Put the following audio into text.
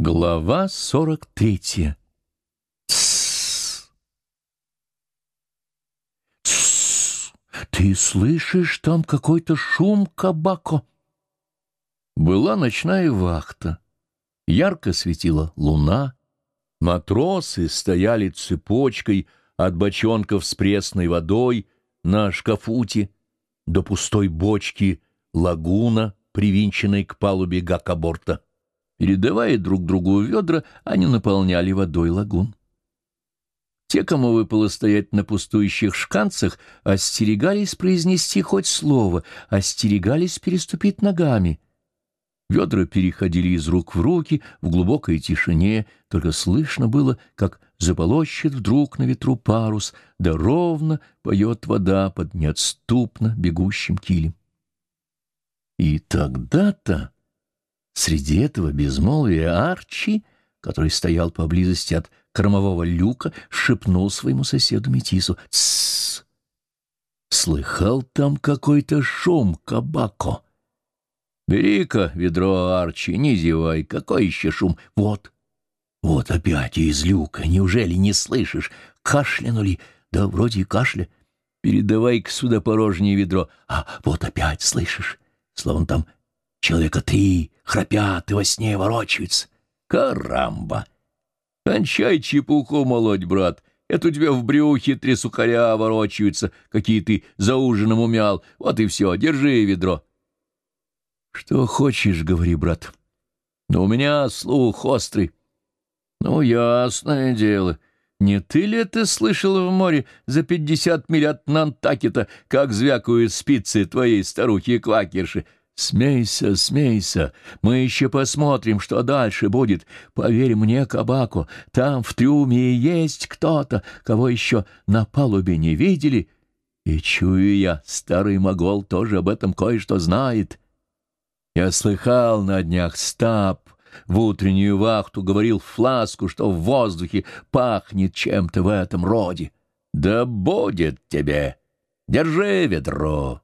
Глава сорок третья. Тссс. Тссс. Ты слышишь, там какой-то шум, кабако? Была ночная вахта. Ярко светила луна. Матросы стояли цепочкой от бочонков с пресной водой на шкафуте до пустой бочки лагуна, привинченной к палубе гакоборта. Передавая друг другу ведра, они наполняли водой лагун. Те, кому выпало стоять на пустующих шканцах, остерегались произнести хоть слово, остерегались переступить ногами. Ведра переходили из рук в руки в глубокой тишине, только слышно было, как заполощет вдруг на ветру парус, да ровно поет вода под неотступно бегущим килем. И тогда-то... Среди этого безмолвия Арчи, который стоял поблизости от кормового люка, шепнул своему соседу Метису «Тссс! Слыхал там какой-то шум, кабако!» «Бери-ка ведро, Арчи, не зевай, какой еще шум? Вот, вот опять из люка, неужели не слышишь? Кашлянули, да вроде кашля. Передавай-ка сюда порожнее ведро, а вот опять слышишь, словно там Человека три храпят и во сне ворочаются. Карамба! Кончай чепуху молоть, брат. Это у тебя в брюхе три сухаря ворочаются, какие ты за ужином умял. Вот и все, держи ведро. Что хочешь, говори, брат. Но у меня слух острый. Ну, ясное дело. Не ты ли это слышал в море за пятьдесят миль от Нантакета, как звякают спицы твоей старухи-квакерши? «Смейся, смейся, мы еще посмотрим, что дальше будет. Поверь мне, Кабако, там в трюме есть кто-то, кого еще на палубе не видели. И чую я, старый могол тоже об этом кое-что знает. Я слыхал на днях стаб, в утреннюю вахту говорил Фласку, что в воздухе пахнет чем-то в этом роде. Да будет тебе! Держи ведро!»